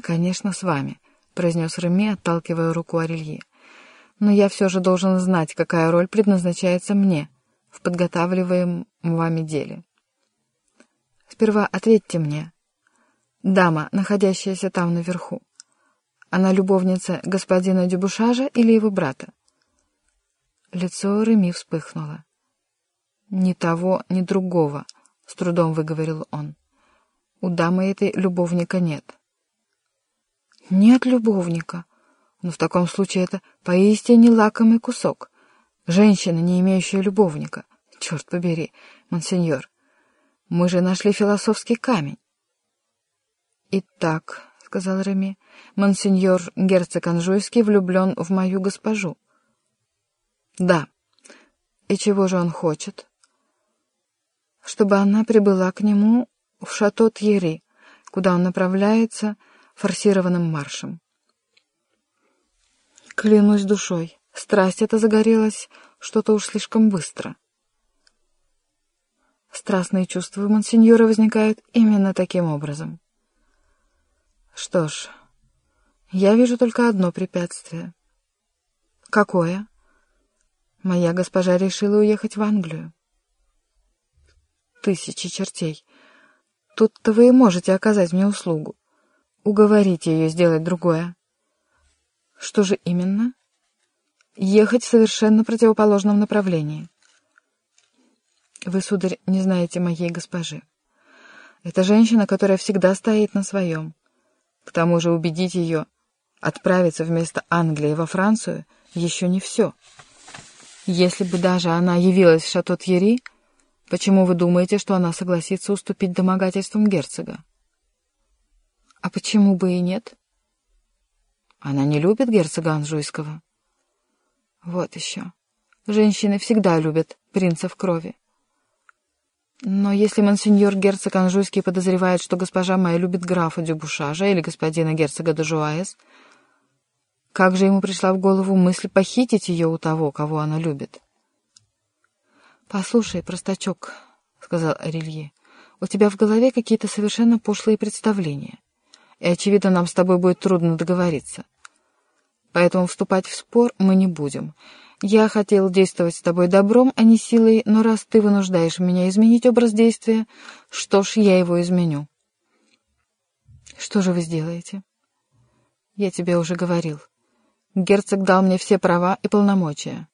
«Конечно, с вами», — произнес Реми, отталкивая руку Арельи. «Но я все же должен знать, какая роль предназначается мне в подготавливаемом вами деле. Сперва ответьте мне. Дама, находящаяся там наверху, она любовница господина Дюбушажа или его брата?» Лицо Реми вспыхнуло. «Ни того, ни другого», — с трудом выговорил он. «У дамы этой любовника нет». «Нет любовника. Но в таком случае это поистине лакомый кусок. Женщина, не имеющая любовника. Черт побери, монсеньор, мы же нашли философский камень». «Итак», — сказал Реми, — «монсеньор герцог Анжуйский влюблен в мою госпожу». «Да. И чего же он хочет?» «Чтобы она прибыла к нему в шато Тьерри, куда он направляется форсированным маршем. Клянусь душой, страсть эта загорелась что-то уж слишком быстро. Страстные чувства у монсеньора возникают именно таким образом. Что ж, я вижу только одно препятствие. Какое? Моя госпожа решила уехать в Англию. Тысячи чертей. Тут-то вы и можете оказать мне услугу. Уговорите ее сделать другое. Что же именно? Ехать в совершенно противоположном направлении. Вы, сударь, не знаете моей госпожи. Это женщина, которая всегда стоит на своем. К тому же убедить ее отправиться вместо Англии во Францию еще не все. Если бы даже она явилась в шато Тьерри, почему вы думаете, что она согласится уступить домогательствам герцога? А почему бы и нет? Она не любит герцога Анжуйского. Вот еще. Женщины всегда любят принца в крови. Но если монсеньор герцог Анжуйский подозревает, что госпожа моя любит графа Дюбушажа или господина герцога Дежуаес, как же ему пришла в голову мысль похитить ее у того, кого она любит? «Послушай, простачок», — сказал Арелье, — «у тебя в голове какие-то совершенно пошлые представления, и, очевидно, нам с тобой будет трудно договориться. Поэтому вступать в спор мы не будем. Я хотел действовать с тобой добром, а не силой, но раз ты вынуждаешь меня изменить образ действия, что ж, я его изменю». «Что же вы сделаете?» «Я тебе уже говорил. Герцог дал мне все права и полномочия.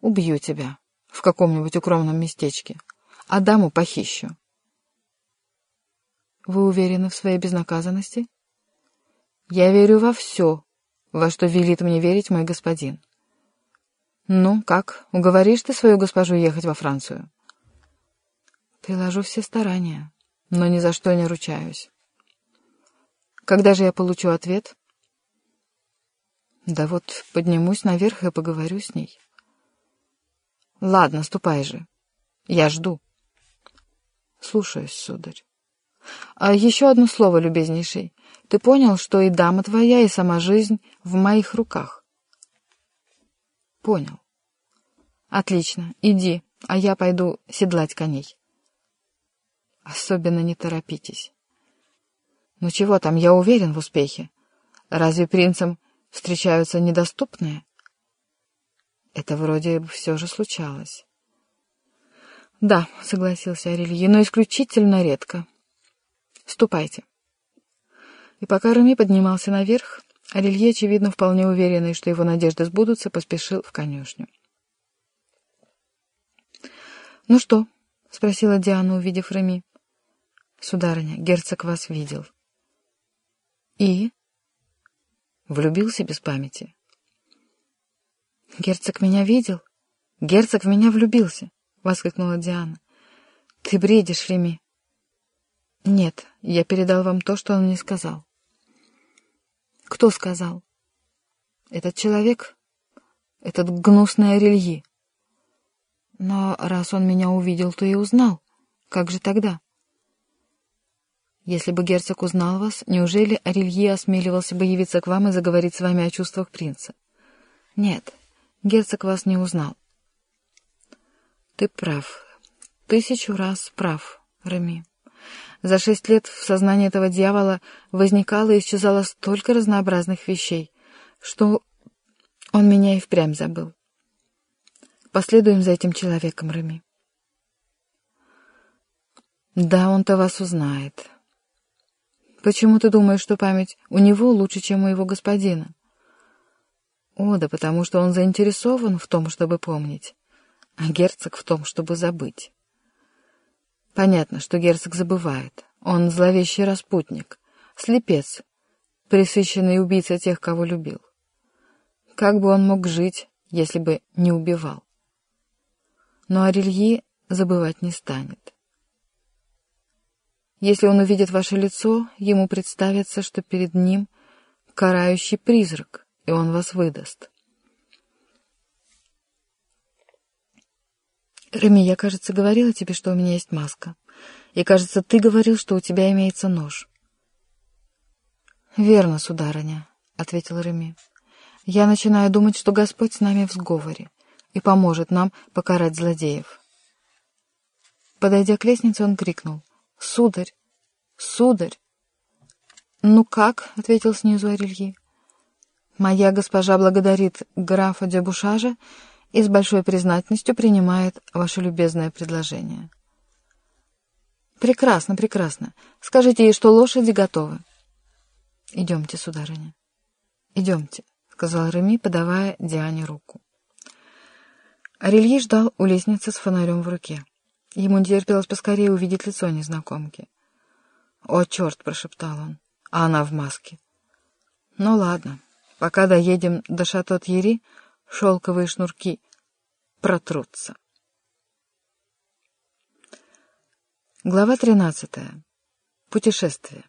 Убью тебя в каком-нибудь укромном местечке, а даму похищу. Вы уверены в своей безнаказанности? Я верю во все, во что велит мне верить мой господин. Ну, как, уговоришь ты свою госпожу ехать во Францию? Приложу все старания, но ни за что не ручаюсь. Когда же я получу ответ? Да вот поднимусь наверх и поговорю с ней. Ладно, ступай же. Я жду. Слушаюсь, сударь. А еще одно слово, любезнейший. Ты понял, что и дама твоя, и сама жизнь в моих руках? Понял. Отлично, иди, а я пойду седлать коней. Особенно не торопитесь. Ну чего там, я уверен в успехе. Разве принцам встречаются недоступные? Это вроде бы все же случалось. Да, согласился Арелье, но исключительно редко. Ступайте. И пока Рами поднимался наверх, Арелье, очевидно, вполне уверенный, что его надежды сбудутся, поспешил в конюшню. «Ну что?» — спросила Диана, увидев Рами. «Сударыня, герцог вас видел». «И?» Влюбился без памяти. «Герцог меня видел? Герцог в меня влюбился!» — воскликнула Диана. «Ты бредишь, Реми!» «Нет, я передал вам то, что он мне сказал». «Кто сказал?» «Этот человек, этот гнусный Орельи». «Но раз он меня увидел, то и узнал. Как же тогда?» Если бы герцог узнал вас, неужели Арелье осмеливался бы явиться к вам и заговорить с вами о чувствах принца? Нет, герцог вас не узнал. Ты прав. Тысячу раз прав, Рами. За шесть лет в сознании этого дьявола возникало и исчезало столько разнообразных вещей, что он меня и впрямь забыл. Последуем за этим человеком, Реми. Да, он-то вас узнает. Почему ты думаешь, что память у него лучше, чем у его господина? О, да потому что он заинтересован в том, чтобы помнить, а герцог в том, чтобы забыть. Понятно, что герцог забывает. Он зловещий распутник, слепец, присыщенный убийца тех, кого любил. Как бы он мог жить, если бы не убивал? Но Арельи забывать не станет. Если он увидит ваше лицо, ему представится, что перед ним карающий призрак, и он вас выдаст. Реми, я, кажется, говорила тебе, что у меня есть маска. И, кажется, ты говорил, что у тебя имеется нож. Верно, сударыня, — ответил Реми. Я начинаю думать, что Господь с нами в сговоре и поможет нам покарать злодеев. Подойдя к лестнице, он крикнул. «Сударь! Сударь!» «Ну как?» — ответил снизу Арельи. «Моя госпожа благодарит графа Дебушажа и с большой признательностью принимает ваше любезное предложение». «Прекрасно, прекрасно. Скажите ей, что лошади готовы». «Идемте, сударыня, идемте», — сказал Реми, подавая Диане руку. Арельи ждал у лестницы с фонарем в руке. Ему не терпелось поскорее увидеть лицо незнакомки. «О, черт!» — прошептал он. «А она в маске». «Ну ладно, пока доедем до Шато-Тьери, шелковые шнурки протрутся». Глава тринадцатая. Путешествие.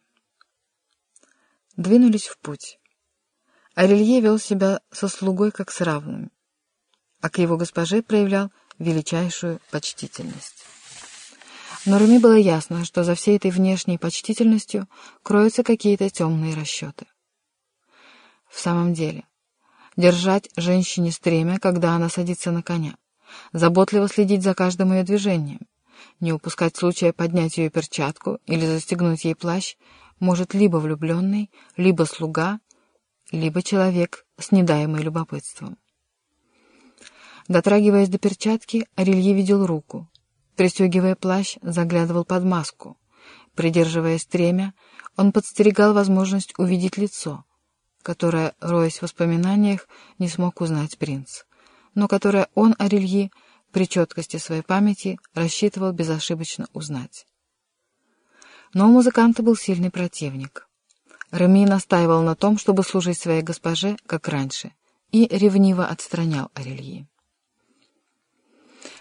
Двинулись в путь. Арелье вел себя со слугой как с равным, а к его госпоже проявлял величайшую почтительность. Но Руми было ясно, что за всей этой внешней почтительностью кроются какие-то темные расчеты. В самом деле, держать женщине стремя, когда она садится на коня, заботливо следить за каждым ее движением, не упускать случая поднять ее перчатку или застегнуть ей плащ. Может либо влюбленный, либо слуга, либо человек с недаемой любопытством. Дотрагиваясь до перчатки, Арелье видел руку, Пристегивая плащ, заглядывал под маску. Придерживая стремя, он подстерегал возможность увидеть лицо, которое, роясь в воспоминаниях, не смог узнать принц, но которое он, Арельи, при четкости своей памяти рассчитывал безошибочно узнать. Но у музыканта был сильный противник. Реми настаивал на том, чтобы служить своей госпоже, как раньше, и ревниво отстранял Арельи.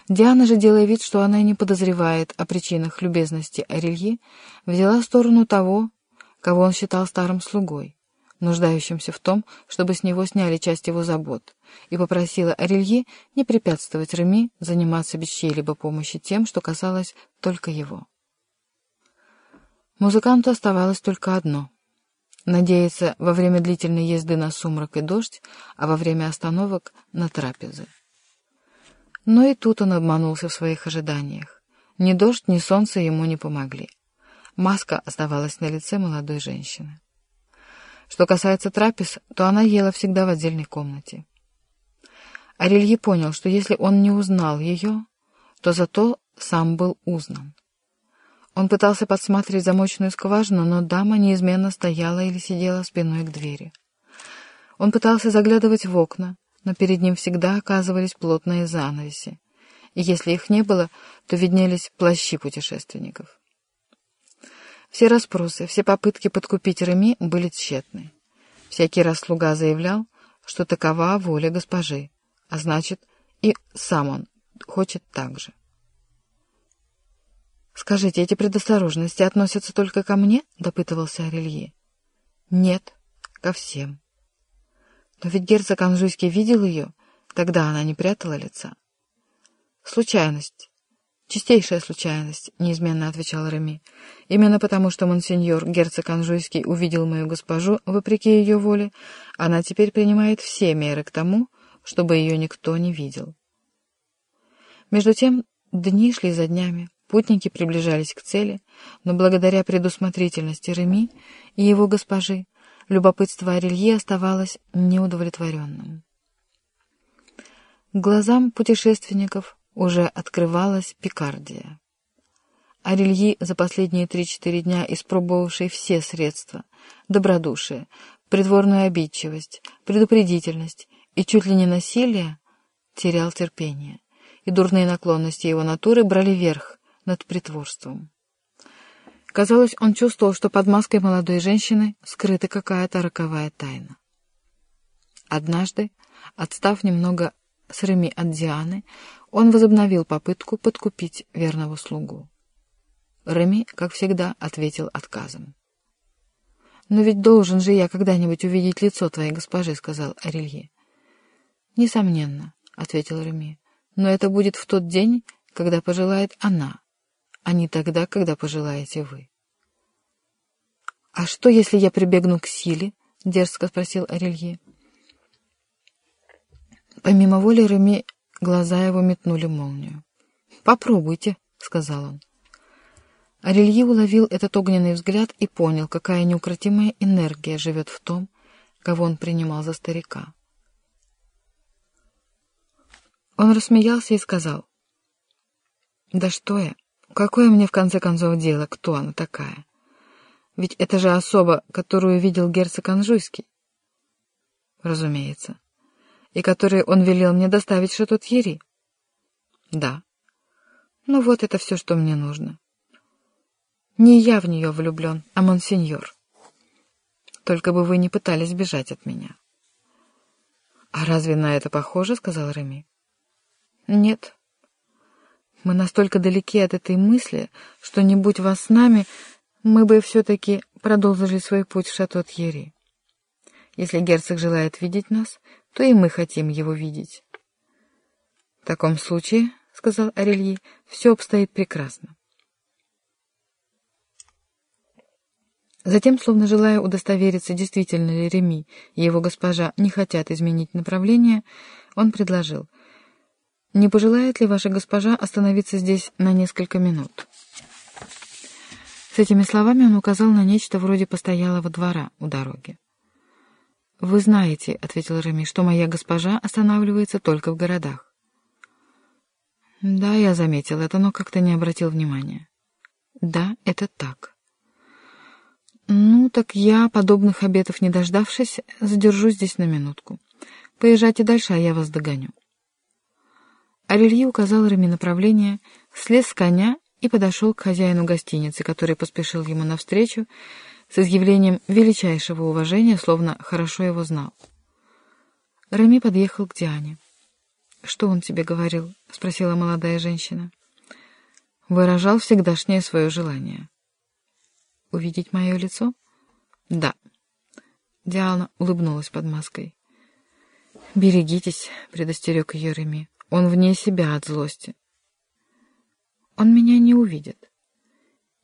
Диана же, делая вид, что она не подозревает о причинах любезности Арельи, взяла сторону того, кого он считал старым слугой, нуждающимся в том, чтобы с него сняли часть его забот, и попросила Арельи не препятствовать Реми заниматься без чьей-либо помощи тем, что касалось только его. Музыканту оставалось только одно — надеяться во время длительной езды на сумрак и дождь, а во время остановок — на трапезы. Но и тут он обманулся в своих ожиданиях. Ни дождь, ни солнце ему не помогли. Маска оставалась на лице молодой женщины. Что касается трапез, то она ела всегда в отдельной комнате. Арелье понял, что если он не узнал ее, то зато сам был узнан. Он пытался подсматривать замочную скважину, но дама неизменно стояла или сидела спиной к двери. Он пытался заглядывать в окна, но перед ним всегда оказывались плотные занавеси, и если их не было, то виднелись плащи путешественников. Все расспросы, все попытки подкупить Реми были тщетны. Всякий раз слуга заявлял, что такова воля госпожи, а значит, и сам он хочет так же. «Скажите, эти предосторожности относятся только ко мне?» — допытывался Арелье. «Нет, ко всем». Но ведь герцог Анжуйский видел ее, тогда она не прятала лица. «Случайность. Чистейшая случайность», — неизменно отвечал Реми. «Именно потому, что монсеньор, герцог Анжуйский, увидел мою госпожу, вопреки ее воле, она теперь принимает все меры к тому, чтобы ее никто не видел». Между тем дни шли за днями, Путники приближались к цели, но благодаря предусмотрительности Реми и его госпожи любопытство Арельи оставалось неудовлетворенным. Глазам путешественников уже открывалась Пикардия. Арельи, за последние три-четыре дня испробовавший все средства — добродушие, придворную обидчивость, предупредительность и чуть ли не насилие, терял терпение, и дурные наклонности его натуры брали верх над притворством. Казалось, он чувствовал, что под маской молодой женщины скрыта какая-то роковая тайна. Однажды, отстав немного с Реми от Дианы, он возобновил попытку подкупить верного слугу. Реми, как всегда, ответил отказом. «Но ведь должен же я когда-нибудь увидеть лицо твоей госпожи», — сказал Арелье. «Несомненно», — ответил Реми, — «но это будет в тот день, когда пожелает она, а не тогда, когда пожелаете вы». «А что, если я прибегну к силе?» — дерзко спросил Арелье. Помимо воли Реми глаза его метнули молнию. «Попробуйте», — сказал он. Арельи уловил этот огненный взгляд и понял, какая неукротимая энергия живет в том, кого он принимал за старика. Он рассмеялся и сказал, «Да что я? Какое мне в конце концов дело, кто она такая? Ведь это же особа, которую видел герцог Анжуйский». «Разумеется. И которую он велел мне доставить Шатот-Ери?» «Да. Ну вот это все, что мне нужно». Не я в нее влюблен, а монсеньор. Только бы вы не пытались бежать от меня. — А разве на это похоже? — сказал Реми. — Нет. Мы настолько далеки от этой мысли, что не будь вас с нами, мы бы все-таки продолжили свой путь в шато Тьерри. Если герцог желает видеть нас, то и мы хотим его видеть. — В таком случае, — сказал Арельи, — все обстоит прекрасно. Затем, словно желая удостовериться, действительно ли Реми и его госпожа не хотят изменить направление, он предложил, «Не пожелает ли ваша госпожа остановиться здесь на несколько минут?» С этими словами он указал на нечто вроде постоялого двора у дороги. «Вы знаете, — ответил Реми, — что моя госпожа останавливается только в городах». «Да, я заметил это, но как-то не обратил внимания». «Да, это так». «Ну, так я, подобных обетов не дождавшись, задержусь здесь на минутку. Поезжайте дальше, а я вас догоню». Арельи указал Реми направление, слез с коня и подошел к хозяину гостиницы, который поспешил ему навстречу с изъявлением величайшего уважения, словно хорошо его знал. Реми подъехал к Диане. «Что он тебе говорил?» — спросила молодая женщина. «Выражал всегдашнее свое желание». Увидеть мое лицо? Да. Диана улыбнулась под маской. «Берегитесь», — предостерег ее Реми. «Он вне себя от злости». «Он меня не увидит.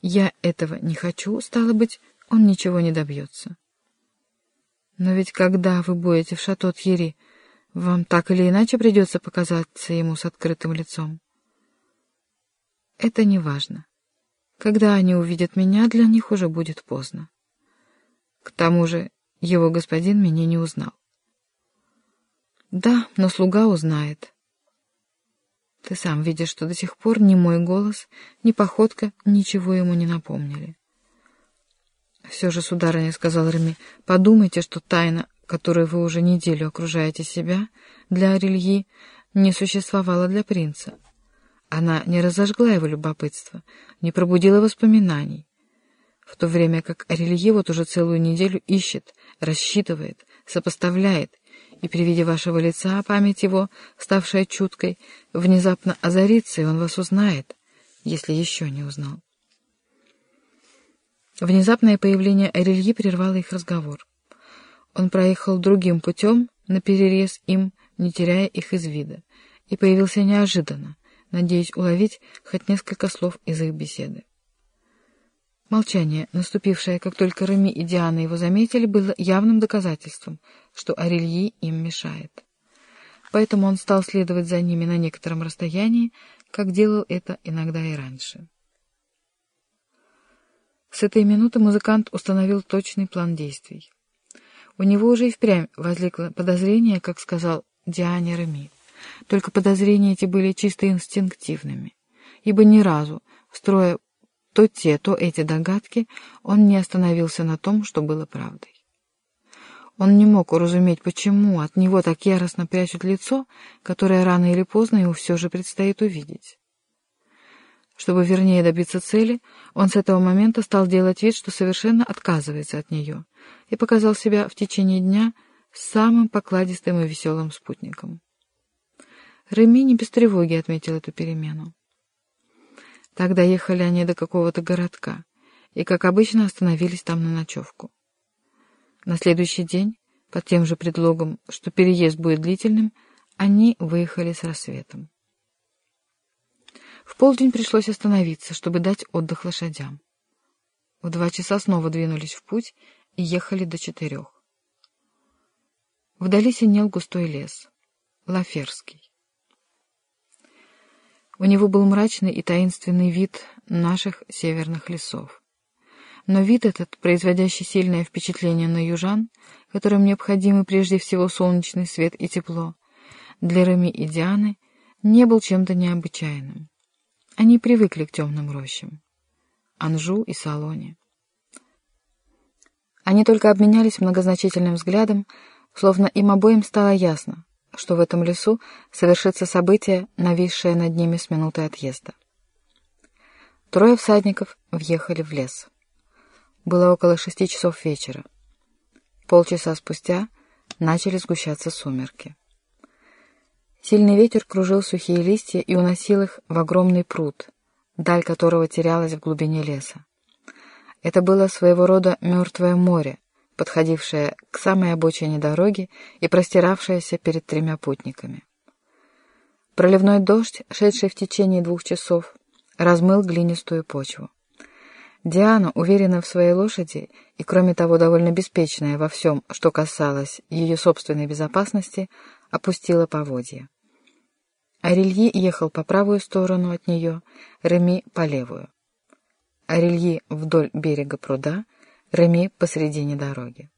Я этого не хочу, стало быть, он ничего не добьется». «Но ведь когда вы будете в шато Тьери, вам так или иначе придется показаться ему с открытым лицом». «Это не важно. Когда они увидят меня, для них уже будет поздно. К тому же его господин меня не узнал. Да, но слуга узнает. Ты сам видишь, что до сих пор ни мой голос, ни походка ничего ему не напомнили. Все же, сударыня, — сказал Реми, — подумайте, что тайна, которой вы уже неделю окружаете себя, для Арельи не существовала для принца. Она не разожгла его любопытство, не пробудила воспоминаний, в то время как Арелье вот уже целую неделю ищет, рассчитывает, сопоставляет, и при виде вашего лица память его, ставшая чуткой, внезапно озарится, и он вас узнает, если еще не узнал. Внезапное появление Арельи прервало их разговор. Он проехал другим путем, на перерез им, не теряя их из вида, и появился неожиданно, надеясь уловить хоть несколько слов из их беседы. Молчание, наступившее, как только Рами и Диана его заметили, было явным доказательством, что Арельи им мешает. Поэтому он стал следовать за ними на некотором расстоянии, как делал это иногда и раньше. С этой минуты музыкант установил точный план действий. У него уже и впрямь возникло подозрение, как сказал Диане Реми. Только подозрения эти были чисто инстинктивными, ибо ни разу, строя то те, то эти догадки, он не остановился на том, что было правдой. Он не мог уразуметь, почему от него так яростно прячут лицо, которое рано или поздно ему все же предстоит увидеть. Чтобы вернее добиться цели, он с этого момента стал делать вид, что совершенно отказывается от нее, и показал себя в течение дня самым покладистым и веселым спутником. Реми не без тревоги отметил эту перемену. Тогда ехали они до какого-то городка и, как обычно, остановились там на ночевку. На следующий день, под тем же предлогом, что переезд будет длительным, они выехали с рассветом. В полдень пришлось остановиться, чтобы дать отдых лошадям. В два часа снова двинулись в путь и ехали до четырех. Вдали синел густой лес, Лаферский. У него был мрачный и таинственный вид наших северных лесов. Но вид этот, производящий сильное впечатление на южан, которым необходимы прежде всего солнечный свет и тепло, для Рами и Дианы не был чем-то необычайным. Они привыкли к темным рощам. Анжу и Салоне. Они только обменялись многозначительным взглядом, словно им обоим стало ясно, что в этом лесу совершится событие, нависшее над ними с минуты отъезда. Трое всадников въехали в лес. Было около шести часов вечера. Полчаса спустя начали сгущаться сумерки. Сильный ветер кружил сухие листья и уносил их в огромный пруд, даль которого терялась в глубине леса. Это было своего рода мертвое море, подходившее к самой обочине дороги и простиравшееся перед тремя путниками. Проливной дождь, шедший в течение двух часов, размыл глинистую почву. Диана, уверенная в своей лошади и, кроме того, довольно беспечная во всем, что касалось ее собственной безопасности, опустила поводья. Арельи ехал по правую сторону от нее, Реми — по левую. Арельи вдоль берега пруда, Реми — посредине дороги.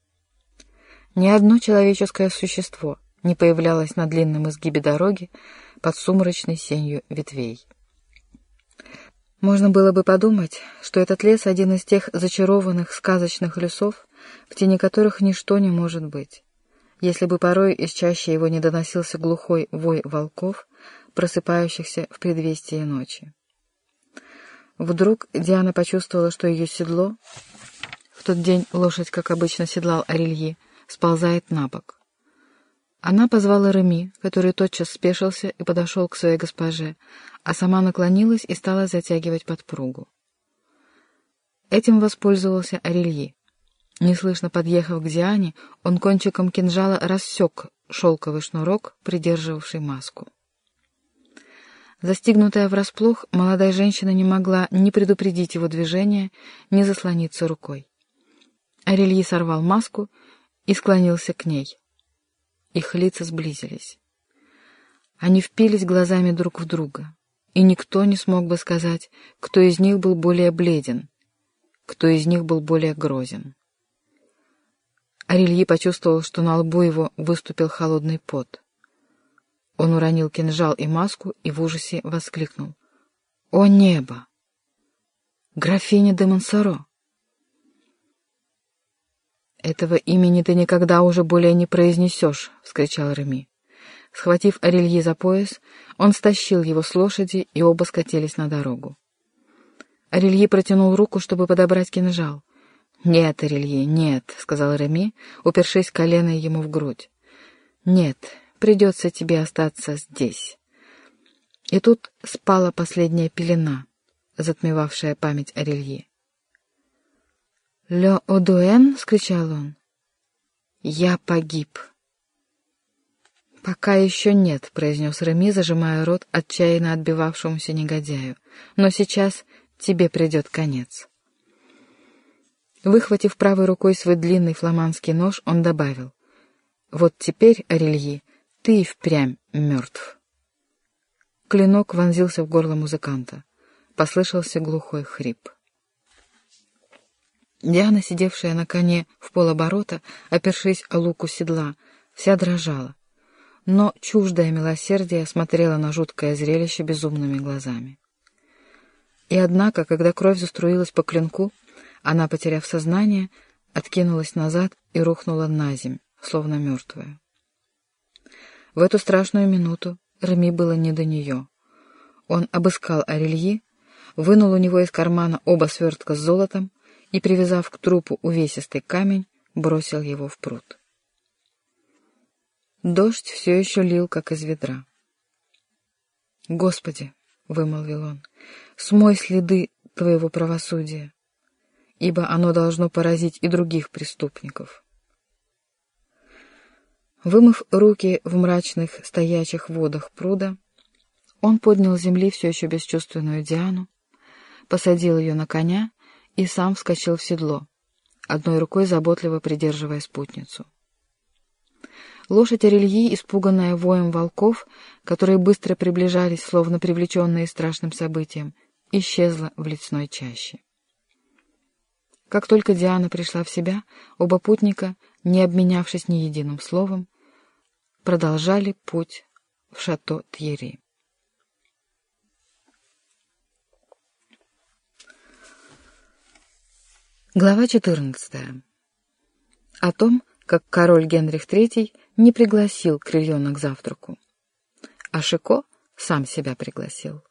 Ни одно человеческое существо не появлялось на длинном изгибе дороги под сумрачной сенью ветвей. Можно было бы подумать, что этот лес — один из тех зачарованных сказочных лесов, в тени которых ничто не может быть. Если бы порой из чаще его не доносился глухой вой волков, просыпающихся в предвестии ночи. Вдруг Диана почувствовала, что ее седло, в тот день лошадь, как обычно седлал Арельи, сползает на бок. Она позвала Реми, который тотчас спешился и подошел к своей госпоже, а сама наклонилась и стала затягивать подпругу. Этим воспользовался Арельи. Неслышно подъехав к Диане, он кончиком кинжала рассек шелковый шнурок, придерживавший маску. Застигнутая врасплох, молодая женщина не могла ни предупредить его движение, ни заслониться рукой. Арельи сорвал маску и склонился к ней. Их лица сблизились. Они впились глазами друг в друга, и никто не смог бы сказать, кто из них был более бледен, кто из них был более грозен. Арельи почувствовал, что на лбу его выступил холодный пот. Он уронил кинжал и маску и в ужасе воскликнул. «О небо! Графиня де Монсоро!» «Этого имени ты никогда уже более не произнесешь!» — вскричал Реми. Схватив Арельи за пояс, он стащил его с лошади, и оба скатились на дорогу. Арельи протянул руку, чтобы подобрать кинжал. «Нет, Арельи, нет», — сказал Реми, упершись коленой ему в грудь. «Нет, придется тебе остаться здесь». И тут спала последняя пелена, затмевавшая память Арельи. «Ле Одуэн!» — скричал он. «Я погиб!» «Пока еще нет», — произнес Реми, зажимая рот отчаянно отбивавшемуся негодяю. «Но сейчас тебе придет конец». Выхватив правой рукой свой длинный фламандский нож, он добавил. «Вот теперь, Арельи, ты и впрямь мертв. Клинок вонзился в горло музыканта. Послышался глухой хрип. Диана, сидевшая на коне в полоборота, опершись о луку седла, вся дрожала, но чуждое милосердие смотрела на жуткое зрелище безумными глазами. И однако, когда кровь заструилась по клинку, она, потеряв сознание, откинулась назад и рухнула на земь, словно мертвая. В эту страшную минуту Реми было не до нее. Он обыскал Арельи, вынул у него из кармана оба свертка с золотом и, привязав к трупу увесистый камень, бросил его в пруд. Дождь все еще лил, как из ведра. «Господи!» — вымолвил он, — «смой следы твоего правосудия, ибо оно должно поразить и других преступников». Вымыв руки в мрачных стоячих водах пруда, он поднял с земли все еще бесчувственную Диану, посадил ее на коня и сам вскочил в седло, одной рукой заботливо придерживая спутницу. Лошадь Орельи, испуганная воем волков, которые быстро приближались, словно привлеченные страшным событием, исчезла в лесной чаще. Как только Диана пришла в себя, оба путника, не обменявшись ни единым словом, продолжали путь в шато Тьери. Глава 14. О том, как король Генрих III не пригласил Крильона к завтраку, а Шико сам себя пригласил.